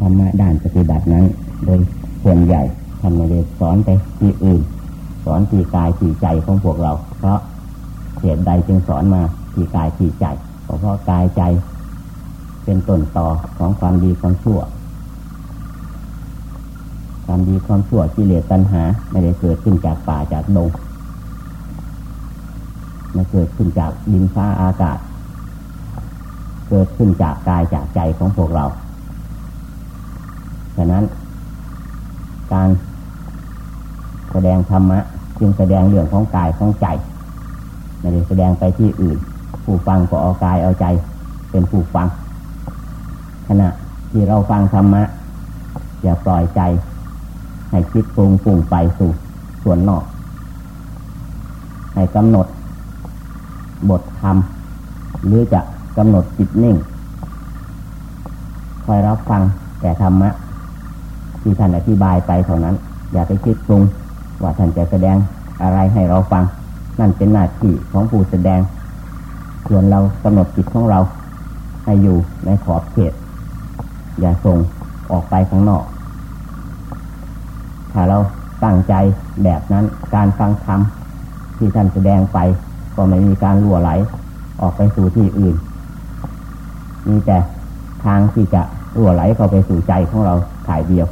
ธรรมะด้านปฏิบัตินั้น โดยส่วนใหญ่ทำไม่ได้สอนไปที่อื่น สอนที่กายที่ใจของพวกเรา เพราะเหตุใดจึงสอนมาที่กายที่ใจเพราะกายใจ เป็นต้นต่อของความดีความชั่ว ความดีความชั่วกิเลสตัณหา ไม่ได้เกิดขึ้นจากป่าจากดงไม่เกิดขึ้นจากดินฟ้าอากาศ เกิดขึ้นจากกายจากใจของพวกเรา ฉะนั้น การแสดงธรรมะจึงแสดงเรื่องของกายของใจไม่ได้แสดงไปที่อื่น ผู้ฟังก็เอากายเอาใจ เป็นผู้ฟังขณะที่เราฟังธรรมะอย่าปล่อยใจ ให้คิดปรุงปรุงไปสู่ส่วนนอก ให้กำหนด บทธรรม หรือจะกำหนดจิตนิ่ง คอยรับฟังแต่ธรรมะ ที่ท่านอธิบายไปเท่านั้น อย่าไปคิดปรุงว่าท่านจะแสดงอะไรให้เราฟัง นั่นเป็นหน้าที่ของผู้แสดงส่วนเรากำหนดจิตของเรา ให้อยู่ในขอบเขต อย่าส่งออกไปข้างนอก ถ้าเราตั้งใจแบบนั้นการฟังธรรมที่ท่านแสดงไป ก็ไม่มีการล่วไหล ออกไปสู่ที่อื่น มีแต่ทางที่จะรั่วไหลเข้าไปสู่ใจของเราถ่ายเดียว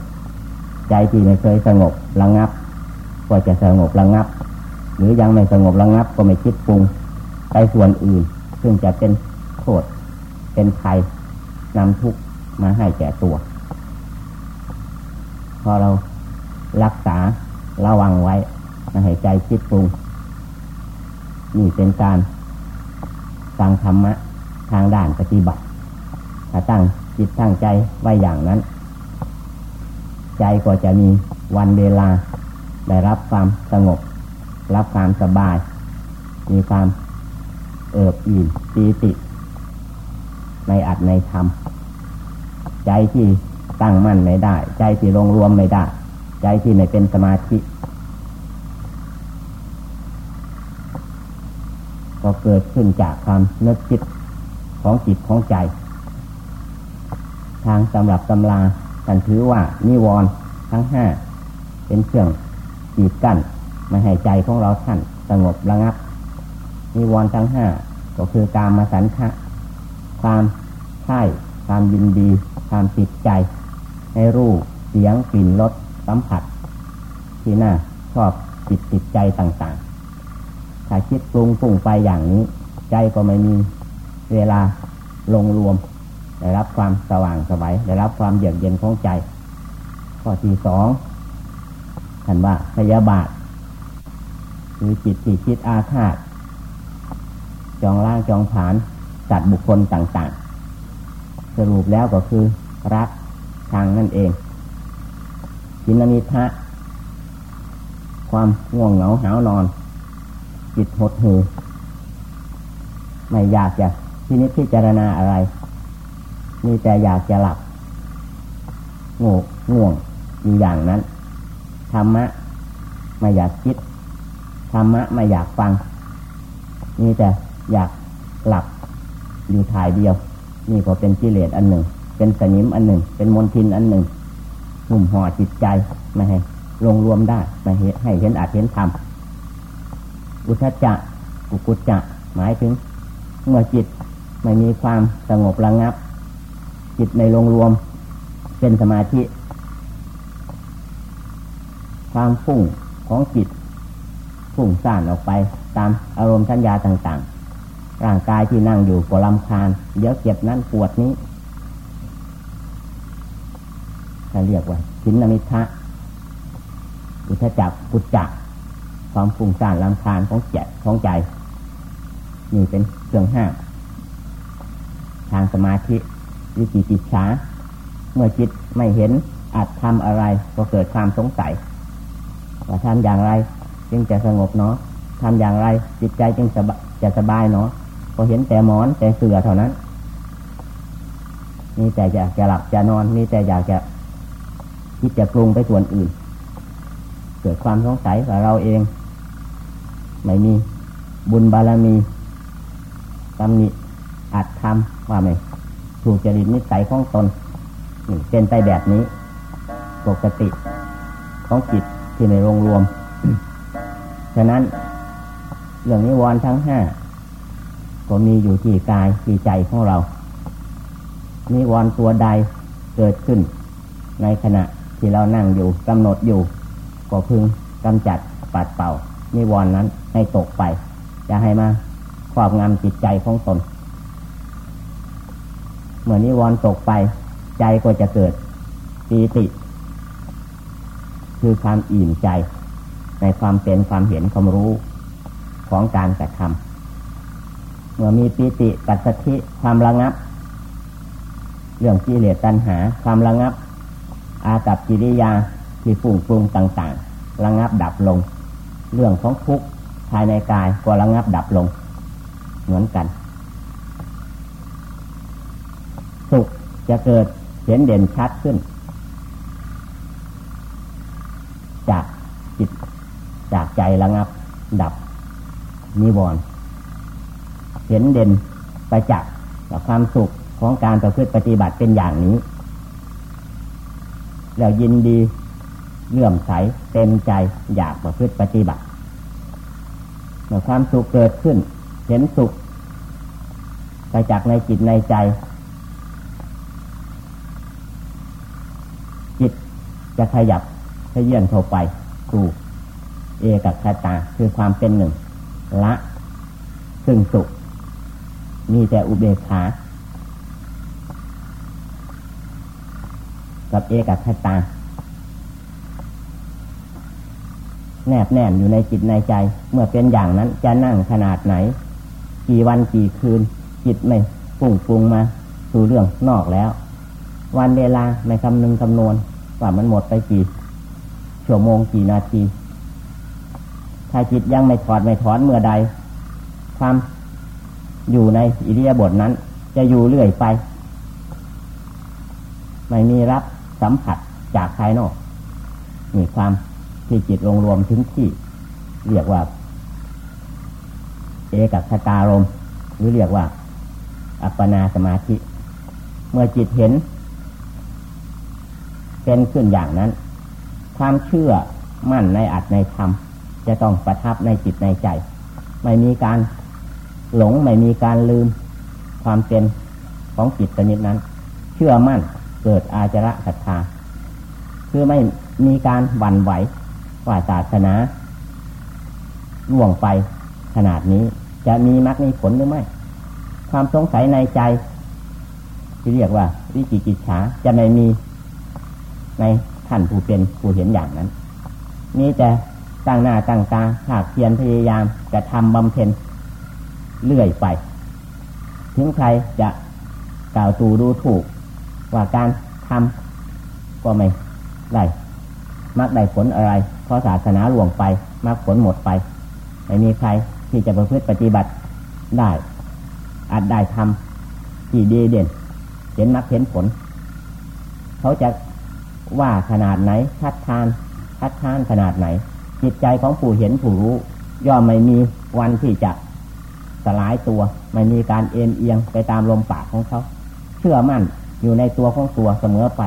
ใจที่ไม่เคยสงบระงับ ก็จะสงบระงับ หรือยังไม่สงบระงับก็ไม่คิดปรุงไปส่วนอื่น ซึ่งจะเป็นโทษเป็นภัยนำทุกข์มาให้แก่ตัว พอเรารักษาระวังไว้ไม่ให้ใจคิดปรุงนี่เป็นการฟังธรรมะทางด้านปฏิบัติถ้าตั้งจิตตั้งใจไว้อย่างนั้น ใจก็จะมีวันเวลา ได้รับความสงบ รับความสบาย มีความเอิบอิ่มปีติ ในอัดในธรรม ใจที่ตั้งมั่นไม่ได้ ใจที่ลงรวมไม่ได้ ใจที่ไม่เป็นสมาธิก็เกิดขึ้นจากความนึกคิดของจิตของใจ ทางสำหรับตำรา ท่านถือว่านิวรณ์ทั้งห้าเป็นเครื่องจีดกั้นไม่ให้ใจของเราท่านสงบระงับ นิวรณ์ทั้งห้าก็คือการมาสันทะความใช่ความยินดีความติดใจให้รูปเสียงกลิ่นรสสัมผัส ที่น่าชอบจิตติดใจต่างๆ ถ้าคิดปรุงปรุงไปอย่างนี้ ใจก็ไม่มีเวลาลงรวม ได้รับความสว่างสบายได้รับความเยือกเย็นของใจ ข้อที่สองท่านว่าพยาบาท คือจิตที่คิดอาฆาต จองล่างจองผานจัดบุคคลต่าง ๆ สรุปแล้วก็คือรักทางนั่นเองจินมิทะความง่วงเหงาหาวนอน จิตหดหูไม่อยากจะที่นิพพิจารณาอะไร มีแต่อยากจะหลับโง่ง่วงอยู่อย่างนั้นธรรมะไม่อยากคิดธรรมะไม่อยากฟัง มีแต่อยากหลับอยู่ถ่ายเดียว นี่ก็เป็นกิเลสอันหนึ่ง เป็นสนิมอันหนึ่ง เป็นมลทินอันหนึ่งหุ่มห่อจิตใจไม่ให้ลงรวมได้ไม่ให้เห็นอาจเห็นธรรมอุทจจะกุกุจจะหมายถึง เมื่อจิตไม่มีความสงบระงับ จิตในลงรวม เป็นสมาธิ ความฟุ้งของจิตฟุ้งซ่านออกไป ตามอารมณ์สัญญาต่างๆ ร่างกายที่นั่งอยู่ก็ลำคาญ เดี๋ยวเจ็บนั้นปวดนี้เราเรียกว่าชินนมิทะอุทจักกุจจักความฟุ้งซ่านลำคาญของเจ็บของใจ นี่เป็นเครื่องห้ามทางสมาธิ วิจิติชาเมื่อจิตไม่เห็นอาจทำอะไรก็เกิดความสงสัยว่าทำอย่างไร จึงจะสงบเนาะทำอย่างไรจิตใจจึงจะสบายเนาะก็เห็นแต่หมอนแต่เสือเท่านั้นมีแต่อยากจะหลับจะนอนมีแต่อยากจะคิดจะปรุงไปส่วนอื่น เกิดความสงสัยกับเราเอง ไม่มีบุญบารมีตำหนิอัดทำว่าไม่ ถูกจริตนิสัยของตนเป็นไปแบบนี้ ปกติของจิตที่ในรวมรวม ฉะนั้น เรื่องนิวรณ์ทั้งห้าก็มีอยู่ที่กายที่ใจของเรา นิวรณ์ตัวใดเกิดขึ้น ในขณะที่เรานั่งอยู่กำหนดอยู่ ก็พึงกำจัดปัดเป่า นิวรณ์นั้นให้ตกไป จะให้มาครอบงำจิตใจของตน เมื่อนิวรณ์ตกไป ใจก็จะเกิดปีติ คือความอิ่มใจ ในความเป็นความเห็นความรู้ของการกระทำเมื่อมีปีติปัสสธิความระงับ เรื่องกิเลสตัณหา ความระงับ อากับกิริยาที่ฝุ่งปรุงต่างๆ ระงับดับลง เรื่องของทุกข์ภายในกายก็ระงับดับลง เหมือนกัน จะเกิดเห็นเด่นชัดขึ้น จากจิตจากใจระงับ ดับนิวรณ์เห็นเด่นไปจากความสุขของการประพฤติปฏิบัติเป็นอย่างนี้ แล้วยินดีเลื่อมใสเต็มใจอยากประพฤติปฏิบัติเมื่อความสุขเกิดขึ้น เห็นสุขไปจากในจิตในใจ จิต จะขยับขยื่นเข้าไปสู่เอกัคตาคือความเป็นหนึ่ง ละ ซึ่งสุข มีแต่อุเบกขากับเอกัคตา แนบแน่นอยู่ในจิตในใจ เมื่อเป็นอย่างนั้นจะนั่งขนาดไหน กี่วันกี่คืน จิตไม่ปุ่งปรุงมา สู่เรื่องนอกแล้ว วันเวลาไม่คำนึงคำนวณ ว่ามันหมดไปกี่ชั่วโมงกี่นาที ถ้าจิตยังไม่ถอดไม่ถอนเมื่อใด ความอยู่ในอิริยาบถนั้น จะอยู่เรื่อยไป ไม่มีรับสัมผัสจากภายนอกมีความที่จิตรวมรวมถึงที่ เรียกว่า เอกัคตารมหรือเรียกว่า อัปปนาสมาธิ เมื่อจิตเห็น เป็นขึ้นอย่างนั้น ความเชื่อมั่นในอัตในธรรมจะต้องประทับในจิตในใจ ไม่มีการหลงไม่มีการลืม ความเป็นของจิตชนิดนั้น เชื่อมั่นเกิดอาจระศรัทธาคือไม่มีการหวั่นไหวว่าศาสนาล่วงไปขนาดนี้จะมีมรรคมีผลหรือไม่ ความสงสัยในใจ ที่เรียกว่าวิจิกิจฉาจะไม่มี ในท่านผู้เป็นผู้เห็นอย่างนั้น นี่แต่ตั้งหน้าตั้งตาหากเพียรพยายามจะทำบำเพ็ญเลื่อยไป ถึงใครจะกล่าวตูดูถูก ว่าการทำก็ไม่ได้มักได้ผลอะไร เพราะศาสนาหลวงไปมักผลหมดไป ไม่มีใครที่จะประพฤติปฏิบัติได้ อาจได้ทำที่ดีเด่น เห็นมักเห็นผล เขาจะ ว่าขนาดไหนคัดทานคัดทานขนาดไหน จิตใจของผู้เห็นผู้รู้ ย่อมไม่มีวันที่จะสลายตัว ไม่มีการเอ็นเอียงไปตามลมปากของเขา เชื่อมั่นอยู่ในตัวของตัวเสมอไป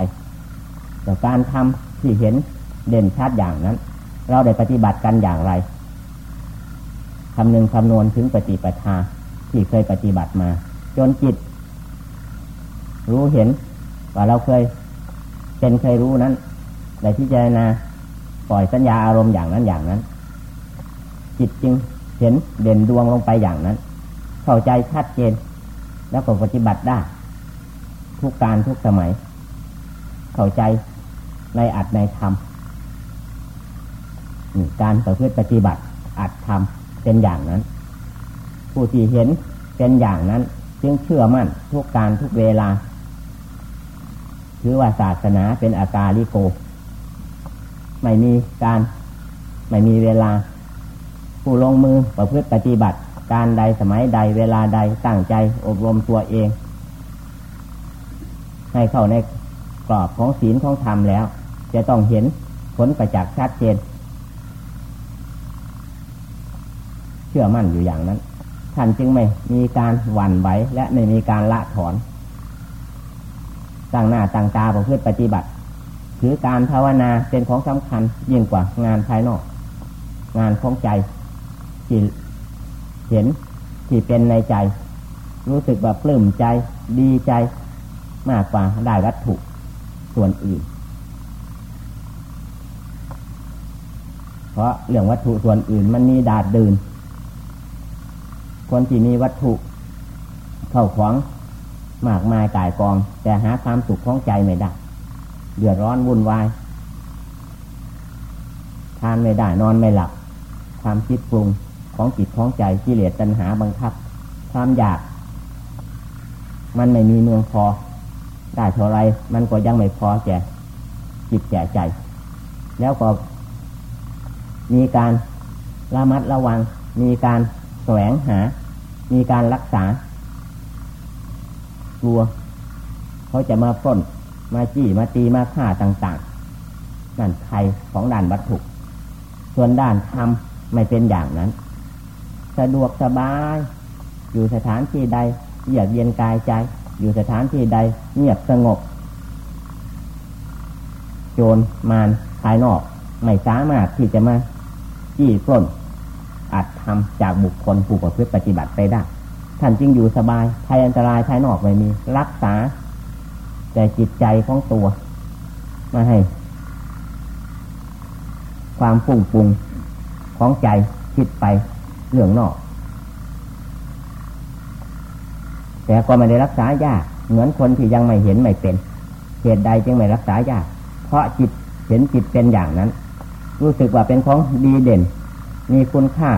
แต่การทำที่เห็นเด่นชัดอย่างนั้น เราได้ปฏิบัติกันอย่างไรคำนึงคำนวณถึงปฏิปทาที่เคยปฏิบัติมา จนจิต รู้เห็นว่าเราเคย เป็นเคยรู้นั้นได้พิจารณาปล่อยสัญญาอารมณ์อย่างนั้นอย่างนั้น จิตจึงเห็นเด่นดวงลงไปอย่างนั้น เข้าใจชัดเจน แล้วก็ปฏิบัติได้ ทุกการทุกสมัย เข้าใจในอัดในธรรมการประพฤติปฏิบัติอัดธรรมเป็นอย่างนั้น ผู้ที่เห็นเป็นอย่างนั้น จึงเชื่อมั่นทุกการทุกเวลา ถือว่าศาสนาเป็นอาการิโก ไม่มีการไม่มีเวลา ผู้ลงมือประพฤติปฏิบัติ การใดสมัยใดเวลาใดตั้งใจอบรมตัวเอง ให้เข้าในกรอบของศีลของธรรมแล้ว จะต้องเห็นผลประจักษ์ชัดเจน เชื่อมั่นอยู่อย่างนั้น ท่านจึงไม่มีการหวั่นไหวและไม่มีการละถอน ต่างหน้าต่างตาประพฤติปฏิบัติถือการภาวนาเป็นของสำคัญยิ่งกว่างานภายนอก งานของใจที่เห็นที่เป็นในใจ รู้สึกแบบปลื้มใจดีใจมากกว่าได้วัตถุส่วนอื่น เพราะเรื่องวัตถุส่วนอื่นมันมีดาดดืนคนที่มีวัตถุเข้าของ มากมายกายกอง แต่หาความสุขของใจไม่ได้เดือดร้อนวุ่นวายทานไม่ได้นอนไม่หลับ ความคิดปรุงของจิตของใจกิเลสตัณหาบังคับ ความอยาก มันไม่มีเมืองพอ ได้เท่าไรมันก็ยังไม่พอแก่จิตแก่ใจ แล้วก็มีการระมัดระวัง มีการแสวงหา มีการรักษา ลัว เขาจะมาป้นมาจี้มาตีมาฆ่าต่างๆ นั่นใครของด่านวัตถุ ส่วนด้านธรรมไม่เป็นอย่างนั้น สะดวกสบาย อยู่สถานที่ใดเยือกเย็นกายใจ อยู่สถานที่ใดเงียบสงบ โจรมารภายนอก ไม่สามารถที่จะมาจี้ปล้นอาจทำจากบุคคลผู้ประพฤติปฏิบัติไปได้ ท่านจึงอยู่สบายภัยอันตรายภายนอกไม่มี รักษา แต่จิตใจของตัวมาให้ ความฟุ้งฟุงของใจคิดไปเรื่องนอก แต่ก็ไม่ได้รักษายาก เหมือนคนที่ยังไม่เห็นไม่เป็นเหตุใดจึงไม่รักษายาก เพราะจิตเห็นจิตเป็นอย่างนั้น รู้สึกว่าเป็นของดีเด่น มีคุณค่า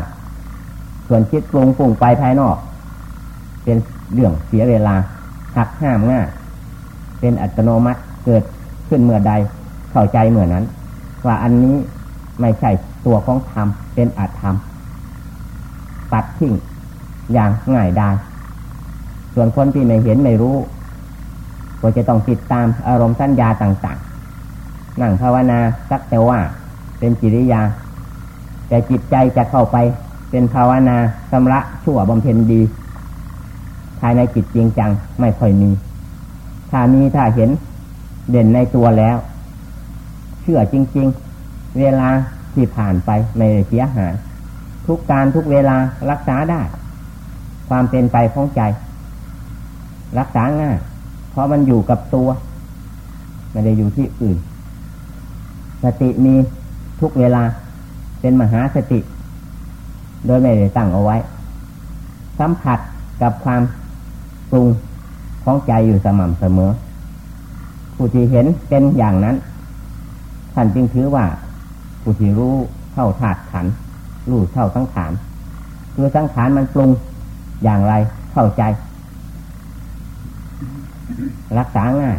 ส่วนคิดปรุงปรุงไปภายนอก เป็นเรื่องเสียเวลาหักห้ามง่ายเป็นอัตโนมัติเกิดขึ้นเมื่อใดเข้าใจเมื่อนั้น ว่าอันนี้ไม่ใช่ตัวของธรรมเป็นอัตธรรมปัดทิ้งอย่างง่ายได้ส่วนคนที่ไม่เห็นไม่รู้ ก็จะต้องติดตามอารมณ์สัญญาต่างๆ นั่งภาวนาสักแต่ว่าเป็นจิริยา แต่จิตใจจะเข้าไปเป็นภาวนาสำระชั่วบำเพ็ญดี ภายในจิตจริงจังไม่ค่อยมี ถ้ามีถ้าเห็นเด่นในตัวแล้ว เชื่อจริง ๆ เวลาที่ผ่านไปไม่ได้เสียหายทุกการทุกเวลารักษาได้ ความเป็นไปของใจ รักษาง่ายเพราะมันอยู่กับตัว ไม่ได้อยู่ที่อื่น สติมีทุกเวลาเป็นมหาสติ โดยไม่ได้ตั้งเอาไว้ สัมผัสกับความ ปรุงของใจอยู่สม่ำเสมอ ผู้ที่เห็นเป็นอย่างนั้น ท่านจึงถือว่า ผู้ที่รู้เท่าธาตุขันรู้เท่าสังขารคือสังขารมันปรุงอย่างไรเข้าใจ รักษาง่าย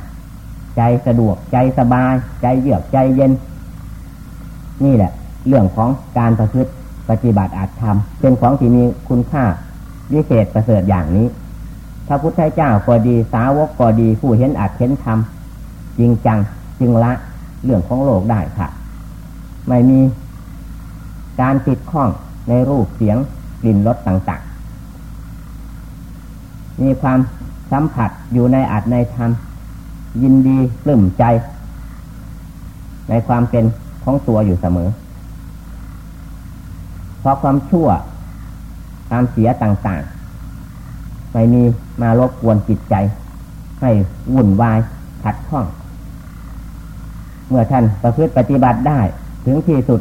ใจสะดวกใจสบาย ใจเยือกใจเย็น นี่แหละ เรื่องของการประพฤติปฏิบัติอาจทำเป็นของที่มีคุณค่าวิเศษประเสริฐอย่างนี้ พระพุทธเจ้าก็ดี สาวกก็ดี ผู้เห็นอัดเห็นทำจริงจังจึงละเรื่องของโลกได้ค่ะ ไม่มีการติดข้องในรูปเสียงกลิ่นรสต่างๆ มีความสัมผัสอยู่ในอัดในธรรมยินดีปลื้มใจ ในความเป็นของตัวอยู่เสมอ เพราะความชั่วความเสียต่างๆ ไม่มีมารบกวนจิตใจ ให้วุ่นวายขัดข้อง เมื่อท่านประพฤติปฏิบัติได้ ถึงที่สุด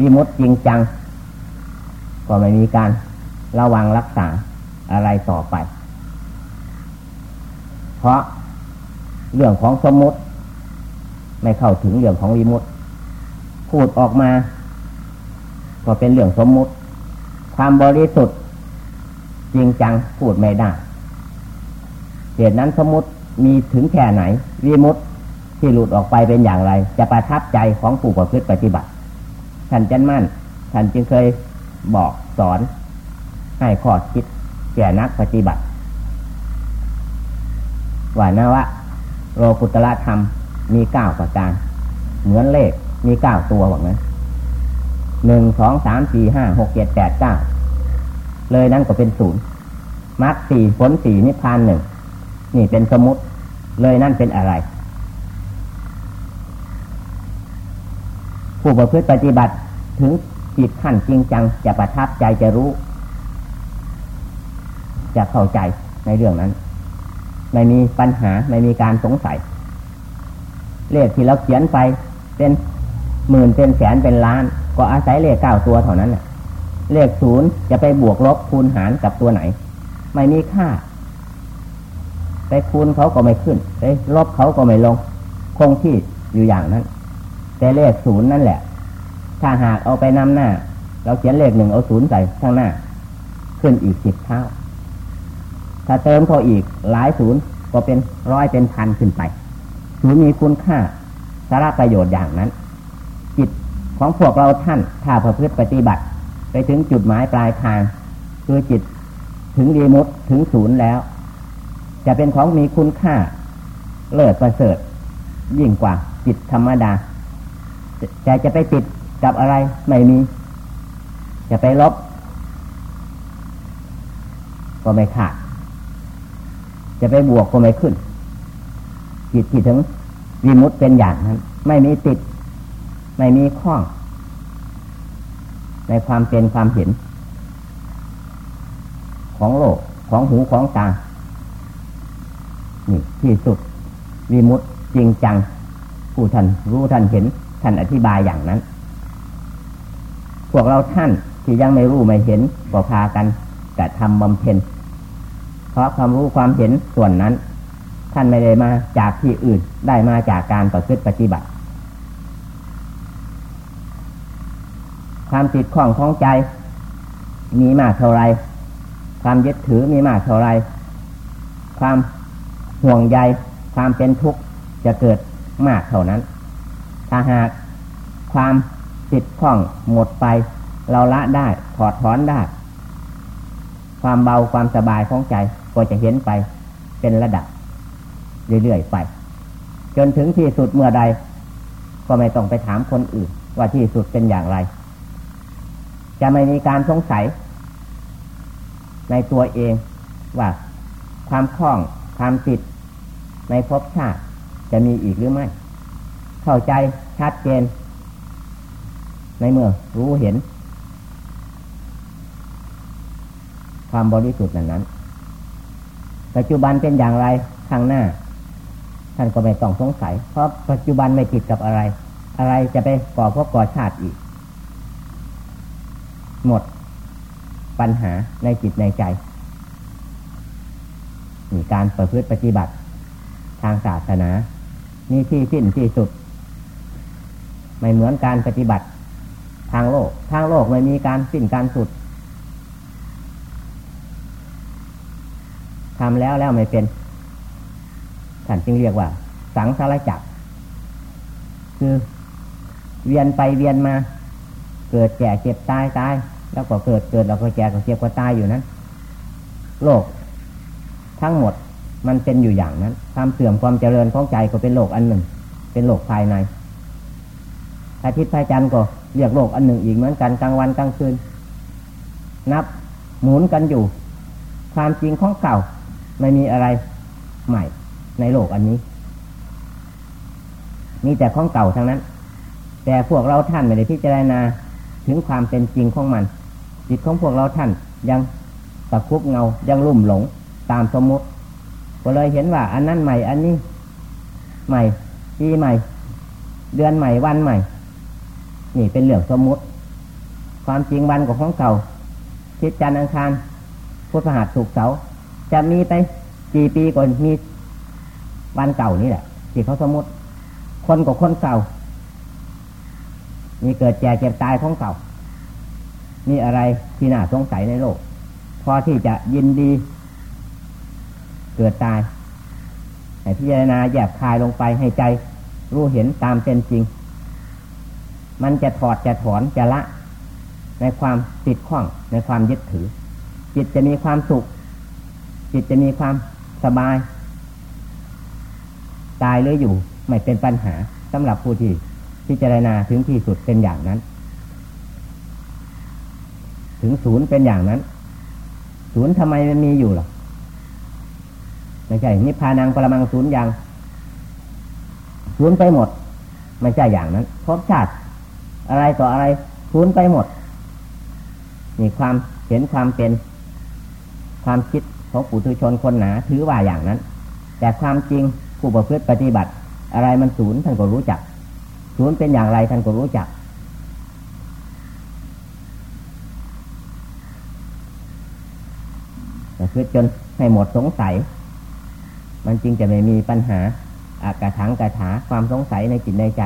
วิมุตจริงจัง ก็ไม่มีการระวังรักษาอะไรต่อไป เพราะเรื่องของสมมติ ไม่เข้าถึงเรื่องของวิมุตพูดออกมา ก็เป็นเรื่องสมมติ ความบริสุทธิ์ จริงจังพูดไม่ได้เหตุนั้นสมมติมีถึงแค่ไหนวิมุตที่หลุดออกไปเป็นอย่างไร จะประทับใจของผู้ประพฤติปฏิบัติท่านจันมั่นท่านจึงเคยบอกสอน ให้ข้อคิดแก่นักปฏิบัติว่านว่าโลกุตละธรรมมีเก้าประการ เหมือนเลขมีเก้าตัวบอกนั้นหนึ่งสองสามสี่ห้าหกเจ็ดแปดเก้า เลยนั่นก็เป็นศูนย์มรรคสี่ผลสี่นิพพานหนึ่งนี่เป็นสมุติเลยนั่นเป็นอะไร ผู้ประพฤติปฏิบัติถึงจิตขั้นจริงจัง จะประทับใจจะรู้ จะเข้าใจในเรื่องนั้น ไม่มีปัญหาไม่มีการสงสัย เลขที่เราเขียนไปเป็นหมื่นเป็นแสนเป็นล้าน ก็อาศัยเลขเก้าตัวเท่านั้นแหละ เลขศูนย์จะไปบวกลบคูณหารกับตัวไหน ไม่มีค่า ไปคูณเขาก็ไม่ขึ้น ไปลบเขาก็ไม่ลง คงที่อยู่อย่างนั้น แต่เลขศูนย์นั่นแหละ ถ้าหากเอาไปนำหน้า เราเขียนเลขหนึ่งเอาศูนย์ใส่ข้างหน้า ขึ้นอีกสิบเท่า ถ้าเติมเขาอีกหลายศูนย์ก็เป็นร้อยเป็นพันขึ้นไปศูนย์มีคุณค่าสาระประโยชน์อย่างนั้น จิตของพวกเราท่านถ้าประพฤติปฏิบัติ ไปถึงจุดหมายปลายทาง คือจิตถึงดีมุดถึงศูนย์แล้ว จะเป็นของมีคุณค่า เลิศประเสริฐ ยิ่งกว่าจิตธรรมดาจะจะไปติดกับอะไรไม่มี จะไปลบ ก็ไม่ขาด จะไปบวกก็ไม่ขึ้น จิตที่ถึงวิมุตเป็นอย่างนั้น ไม่มีติด ไม่มีข้อง ในความเป็นความเห็น ของโลกของหูของตา นี่ที่สุดวิมุตจริงจัง ผู้ท่านรู้ท่านเห็น ท่านอธิบายอย่างนั้น พวกเราท่านที่ยังไม่รู้ไม่เห็นก็พากันกระทำบำเพ็ญเพราะความรู้ความเห็นส่วนนั้น ท่านไม่ได้มาจากที่อื่นได้มาจากการประพฤติปฏิบัติ ความติดข้องของใจ มีมากเท่าไร ความยึดถือมีมากเท่าไร ความห่วงใย ความเป็นทุกข์จะเกิดมากเท่านั้น ถ้าหากความติดข้องหมดไป เราละได้ถอดถอนได้ ความเบาความสบายของใจก็จะเห็นไปเป็นระดับเรื่อยๆไป จนถึงที่สุดเมื่อใด ก็ไม่ต้องไปถามคนอื่น ว่าที่สุดเป็นอย่างไร จะไม่มีการสงสัย ในตัวเองว่าความคล่องความติดในภพชาติจะมีอีกหรือไม่ เข้าใจชัดเจน ในเมื่อรู้เห็น ความบริสุทธิ์นั้น ปัจจุบันเป็นอย่างไรข้างหน้า ท่านก็ไม่ต้องสงสัย เพราะปัจจุบันไม่ติดกับอะไร อะไรจะไปก่อพบก่อชาติอีก หมดปัญหาในจิตในใจ มีการประพฤติปฏิบัติ ทางศาสนา มีที่สิ้นที่สุด ไม่เหมือนการปฏิบัติ ทางโลก ทางโลกไม่มีการสิ้นการสุดทำแล้วแล้วไม่เป็นท่านจึงเรียกว่า สังสารจักร คือเวียนไปเวียนมา เกิดแก่เจ็บตายตาย แล้วก็เกิดเกิดแล้วก็แก่ก็เจ็บก็ตายอยู่นั้น โลกทั้งหมดมันเป็นอยู่อย่างนั้นความเสื่อมความเจริญของใจก็เป็นโลกอันหนึ่ง เป็นโลกภายในอาทิตย์พระจันทร์ก็เรียกโลกอันหนึ่งอีกเหมือนกันกลางวันกลางคืน นับหมุนกันอยู่ ความจริงของเก่าไม่มีอะไรใหม่ในโลกอันนี้ มีแต่ของเก่าทั้งนั้น แต่พวกเราท่านไม่ได้พิจารณาถึงความเป็นจริงของมัน จิตของพวกเราท่านยังตะคุบเงายังลุ่มหลงตามสมมติก็เลยเห็นว่า อันนั้นใหม่ อันนี้ ใหม่ปีใหม่ เดือนใหม่วันใหม่ นี่เป็นเรื่องสมมติ ความจริงวันของของเก่าทิศจันทร์อังคารพุทธหัสถูกเสาจะมีไปกี่ปีก่อนมีวันเก่านี่แหละที่เขาสมมติ คนกับคนเก่า มีเกิดแก่เจ็บตายของเก่า มีอะไรที่น่าสงสัยในโลก พอที่จะยินดี เกิดตายให้พิจารณาแยบคายลงไปให้ใจ รู้เห็นตามเป็นจริง มันจะถอดจะถอนจะละ ในความติดข้องในความยึดถือ จิตจะมีความสุข จิตจะมีความสบาย ตายหรืออยู่ไม่เป็นปัญหาสำหรับผู้ที่พิจารณาถึงที่สุดเป็นอย่างนั้น ถึงศูนย์เป็นอย่างนั้น ศูนย์ทำไมมันมีอยู่หรอไม่ใช่นิพพานังปรมังศูนย์ย่างศูนย์ไปหมด ไม่ใช่อย่างนั้นพบชาติอะไรต่ออะไรศูนย์ไปหมดมีความเห็นความเป็น ความคิดของปุถุชนคนหนาถือว่าอย่างนั้น แต่ความจริงผู้ประพฤติปฏิบัติ อะไรมันศูนย์ท่านก็รู้จัก ศูนย์เป็นอย่างไรท่านก็รู้จักประ พฤติจนให้หมดสงสัย มันจริงจะไม่มีปัญหาอากระถังกระถาความสงสัยในจิตในใจ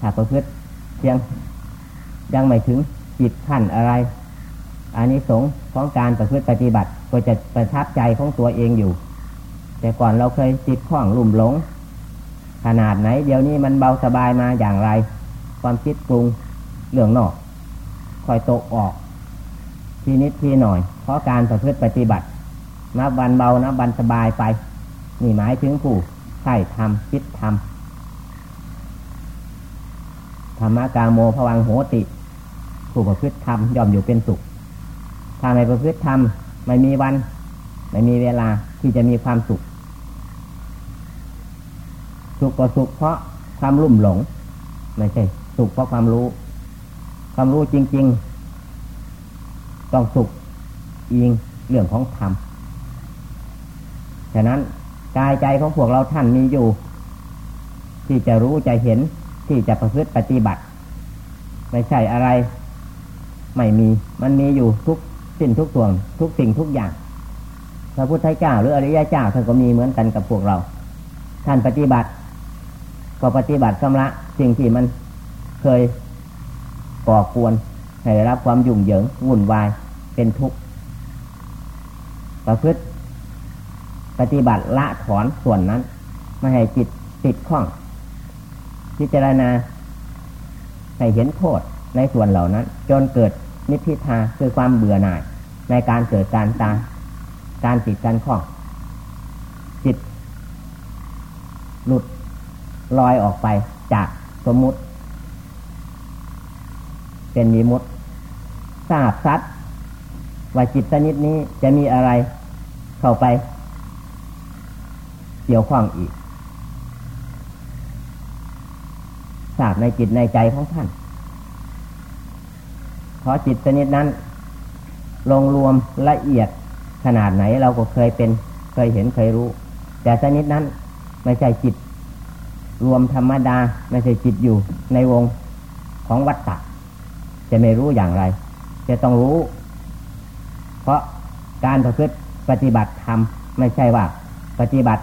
ถ้าประพฤติเพียงยังไม่ถึงจิตขั้นอะไรอันนี้สงของการประพฤติปฏิบัติก็จะประทับใจของตัวเองอยู่ แต่ก่อนเราเคยจิตข้องลุ่มหลง ขนาดไหน เดี๋ยวนี้มันเบาสบายมาอย่างไร ความคิดปรุงเรื่องนอกคอยตกออก ทีนิดทีหน่อย เพราะการประพฤติปฏิบัติ นับวันเบานับวันสบายไป นี่หมายถึงผู้ใช่ทำคิดทำธรรมะกาโมภวังโหติ ผู้ประพฤติทำย่อมอยู่เป็นสุข ถ้าไม่ประพฤติทำไม่มีวัน ไม่มีเวลาที่จะมีความสุข สุขก็สุขเพราะความลุ่มหลง ไม่ใช่ สุขเพราะความรู้ ความรู้จริง ๆ ต้องสุขอิงเรื่องของธรรมฉะนั้นกายใจของพวกเราท่านมีอยู่ ที่จะรู้จะเห็นที่จะประพฤติปฏิบัติ ไม่ใช่อะไร ไม่มีมันมีอยู่ทุกสิ้นทุกส่วนทุกสิ่งทุกอย่างพระพุทธเจ้าหรืออริยเจ้าท่านก็มีเหมือนกันกับพวกเรา ท่านปฏิบัติ ก็ปฏิบัติกำละสิ่งที่มันเคยก่อกวน ให้ได้รับความยุ่งเหยิงวุ่นวายเป็นทุกข์ประพฤติปฏิบัติละถอนส่วนนั้นไม่ให้จิตติดข้อง พิจารณาให้เห็นโทษในส่วนเหล่านั้น จนเกิดนิพพิทาคือความเบื่อหน่ายในการเกิดการตาการติดการข้อง จิต หลุดลอยออกไปจากสมมุติ เป็นมีมุต ทราบซัดว่าจิตชนิดนี้จะมีอะไรเข้าไป เกี่ยวข้องอีกทราบในจิตในใจของท่านเพราะจิตชนิดนั้น ลงรวมละเอียดขนาดไหนเราก็เคยเป็นเคยเห็นเคยรู้ แต่ชนิดนั้นไม่ใช่จิต รวมธรรมดา ไม่ใช่จิตอยู่ในวงของวัฏฏะจะไม่รู้อย่างไร จะต้องรู้ เพราะการประพฤติปฏิบัติธรรมไม่ใช่ว่า ปฏิบัติ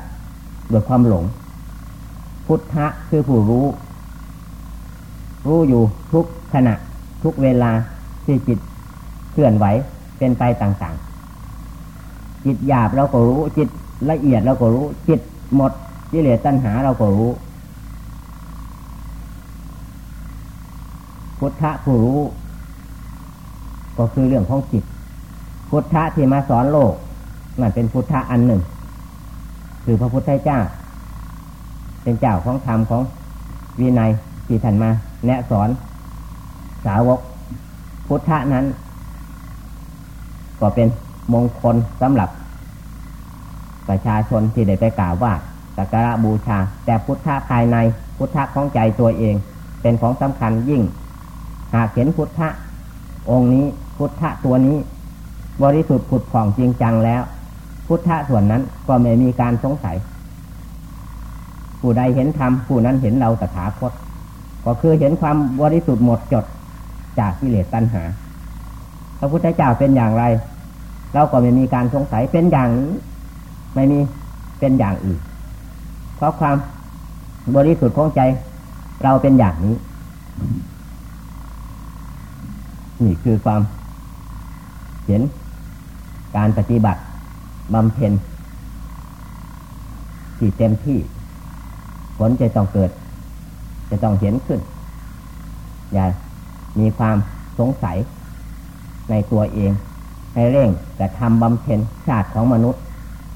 ด้วยความหลง พุทธะคือผู้รู้ รู้อยู่ทุกขณะทุกเวลาที่จิตเคลื่อนไหวเป็นไปต่างๆ จิตหยาบเราก็รู้ จิตละเอียดเราก็รู้ จิตหมดกิเลสตัณหาเราก็รู้ พุทธะผู้รู้ ก็คือเรื่องของจิต พุทธะที่มาสอนโลกนั่นเป็นพุทธะอันหนึ่ง คือพระพุทธเจ้า เป็นเจ้าของธรรมของวินัยที่ท่านมา แนะสอนสาวก พุทธะนั้น ก็เป็นมงคลสำหรับ ประชาชนที่ได้ไปกล่าวว่าสักการะบูชา แต่พุทธะภายในพุทธะของใจตัวเอง เป็นของสำคัญยิ่ง หากเห็นพุทธะองค์นี้ พุทธะตัวนี้ บริสุทธิ์ผุดผ่องจริงจังแล้ว พุทธะส่วนนั้นก็ไม่มีการสงสัย ผู้ใดเห็นธรรมผู้นั้นเห็นเราตถาคต ก็คือเห็นความบริสุทธิ์หมดจดจากกิเลสตัณหา พระพุทธเจ้าเป็นอย่างไร เราก็ไม่มีการสงสัยเป็นอย่างนี้ ไม่มีเป็นอย่างอื่น เพราะความบริสุทธิ์ของใจ เราเป็นอย่างนี้ นี่คือความ เห็นการปฏิบัติบำเพ็ญที่เต็มที่ ผลจะต้องเกิด จะต้องเห็นขึ้น อย่ามีความสงสัยในตัวเอง ให้เร่งกระทำบำเพ็ญชาติของมนุษย์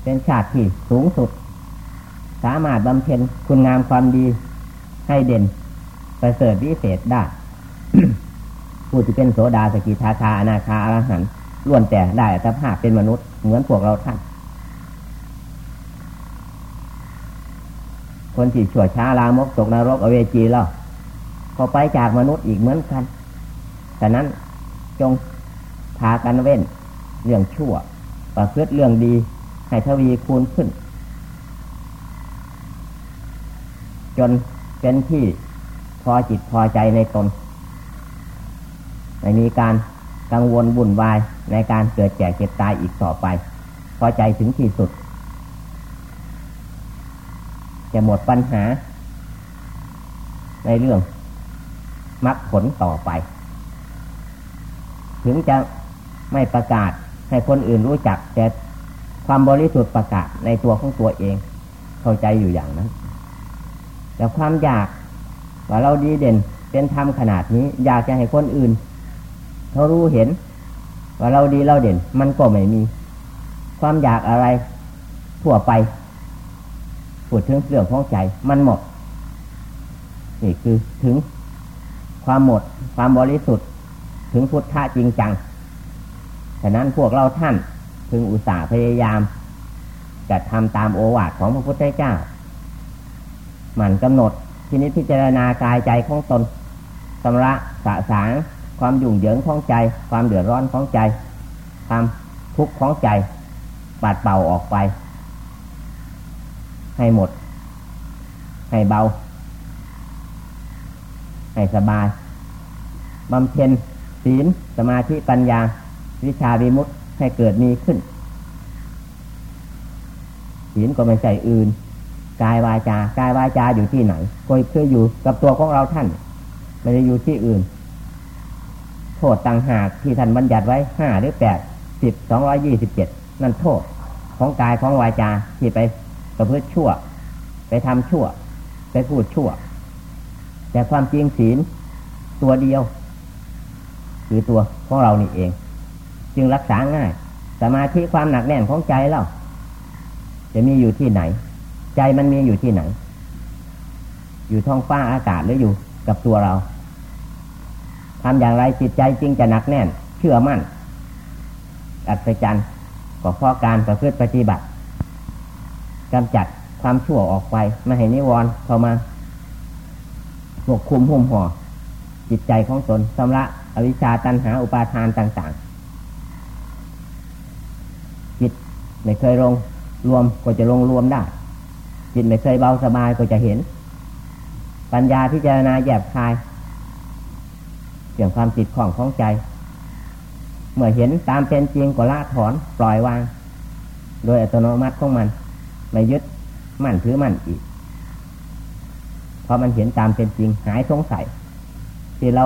เป็นชาติที่สูงสุด สามารถบำเพ็ญคุณงามความดีให้เด่นประเสริฐวิเศษได้ผู้ที่เป็นโสดาสกิทาคาอนาคาอรหัน ล้วนแต่ได้สภาพเป็นมนุษย์เหมือนพวกเราท่าน คนที่ชั่วช้าลามกตกนรกอเวจีแล้วพอไปจากมนุษย์อีกเหมือนกันฉะนั้นจงพากันเว้นเรื่องชั่วประพฤติเรื่องดีให้ทวีคูณขึ้น จนเป็นที่พอจิตพอใจในตนไม่มีการ กังวลบุ่นวายในการเกิดแก่เจ็บตายอีกต่อไป พอใจถึงที่สุด จะหมดปัญหา ในเรื่องมรรคผลต่อไป ถึงจะไม่ประกาศให้คนอื่นรู้จัก แต่ความบริสุทธิ์ประกาศในตัวของตัวเอง เข้าใจอยู่อย่างนั้น แต่ความอยากว่าเราดีเด่นเป็นธรรมขนาดนี้ อยากจะให้คนอื่น เขารู้เห็น ว่าเราดีเราเด่น มันก็ไม่มี ความอยากอะไร ทั่วไปพูดถึงเรื่องของใจมันหมดนี่คือถึงความหมดความบริสุทธิ์ถึงพุทธะจริงจังฉะนั้นพวกเราท่านพึงอุตส่าห์พยายามจะทำตามโอวาทของพระพุทธเจ้าหมั่นกำหนดทีนี้พิจารณากายใจของตนสำระสะสาง ความยุ่งเหยิงของใจ ความเดือดร้อนของใจ ความทุกข์ของใจปัดเป่าออกไป ให้หมด ให้เบา ให้สบายบำเพ็ญศีลสมาธิปัญญา วิชาวิมุตให้เกิดมีขึ้นศีลก็ไม่ใช่อื่นกายวาจากายวาจาอยู่ที่ไหนก็คืออยู่กับตัวของเราท่าน ไม่ได้อยู่ที่อื่น โทษต่างหากที่ท่านบัญญัติไว้ห้าหรือแปดสิบสองร้อยี่สิบเจ็ดนั่นโทษของกายของวาจาที่ไปประพฤติชั่ว ไปทำชั่ว ไปพูดชั่ว แต่ความจริงศีลตัวเดียว คือตัวของเรานี่เอง จึงรักษาง่ายสมาธิความหนักแน่นของใจเราจะมีอยู่ที่ไหน ใจมันมีอยู่ที่ไหน อยู่ท้องฟ้าอากาศหรืออยู่กับตัวเรา ทำอย่างไรจิตใจจริงจะหนักแน่น เชื่อมั่น อัศจรรย์ก็เพราะการประพฤติปฏิบัติกำจัดความชั่วออกไป ไม่ให้นิวรณ์เข้ามาปกคุมหุ่มห่อจิตใจของตนสำระอวิชชาตันหาอุปาทานต่าง ๆ จิตไม่เคยลงรวมก็จะลงรวมได้ จิตไม่เคยเบาสบายก็จะเห็น ปัญญาพิจารณาแยบคาย เรื่องความติดข้องของใจ เมื่อเห็นตามเป็นจริงก็ละถอนปล่อยวาง โดยอัตโนมัติของมัน ไม่ยึดมั่นถือมั่นอีกพอมันเห็นตามเป็นจริงหายสงสัย ที่เรา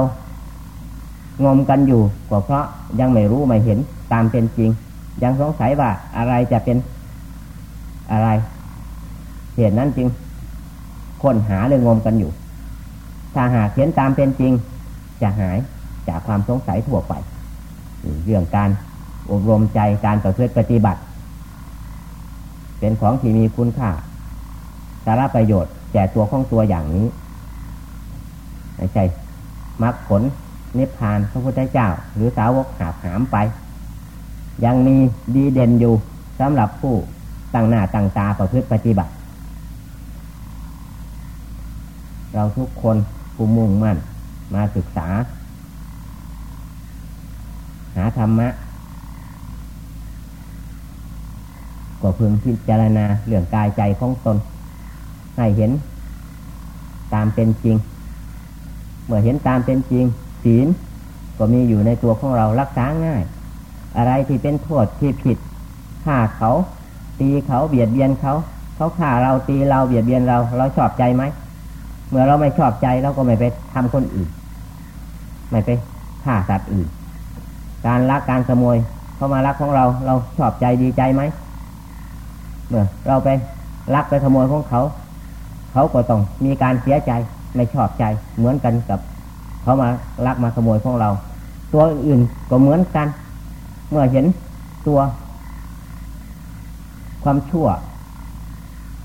งมกันอยู่ก็เพราะยังไม่รู้ไม่เห็นตามเป็นจริง ยังสงสัยว่าอะไรจะเป็นอะไร เหตุนั้นจริงค้นหาเรื่องงมกันอยู่ ถ้าหากเห็นตามเป็นจริง จะหายจากความสงสัยทั่วไปเรื่องการอบรมใจการต่อเพื่อปฏิบัติ เป็นของที่มีคุณค่าสาระประโยชน์แก่ตัวของตัวอย่างนี้ไม่ใช่มรรคผลนิพพานพระพุทธเจ้า หรือสาวกหาหามไป ยังมีดีเด่นอยู่สำหรับผู้ตั้งหน้าตั้งตาประพฤติปฏิบัติ เราทุกคนผู้มุ่งมั่น มาศึกษา หาธรรมะก็พึงพิจารณาเรื่องกายใจของตน ให้เห็นตามเป็นจริง เมื่อเห็นตามเป็นจริง ศีลก็มีอยู่ในตัวของเรารักษาง่าย อะไรที่เป็นโทษที่ผิดฆ่าเขา ตีเขาเบียดเบียนเขา เขาฆ่าเราตีเราเบียดเบียนเรา เราชอบใจไหม เมื่อเราไม่ชอบใจเราก็ไม่ไปทำคนอื่น ไม่ไปฆ่าสัตว์อื่น การลักการขโมยเข้ามาลักของเรา เราชอบใจดีใจไหมเมื่อเราไปลักไปขโมยของเขา เขาก็ต้องมีการเสียใจไม่ชอบใจเหมือนกันกับ เขามาลักมาขโมยของเรา ตัวอื่นก็เหมือนกัน เมื่อเห็นตัว ความชั่ว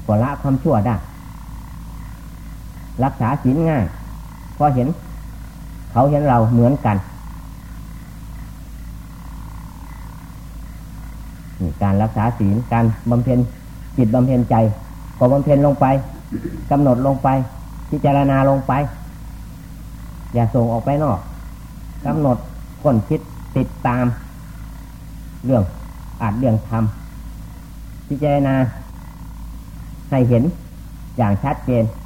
ก็ละความชั่วได้รักษาศีลง่ายพอเห็น เขาเห็นเราเหมือนกัน การรักษาศีลการบำเพ็ญจิตบำเพ็ญใจ ก็บำเพ็ญลงไปกำหนดลงไป พิจารณาลงไป อย่าส่งออกไปนอกกำหนดคนคิดติดตาม เรื่องอาจเรื่องทำพิจารณาให้เห็นอย่างชัดเจน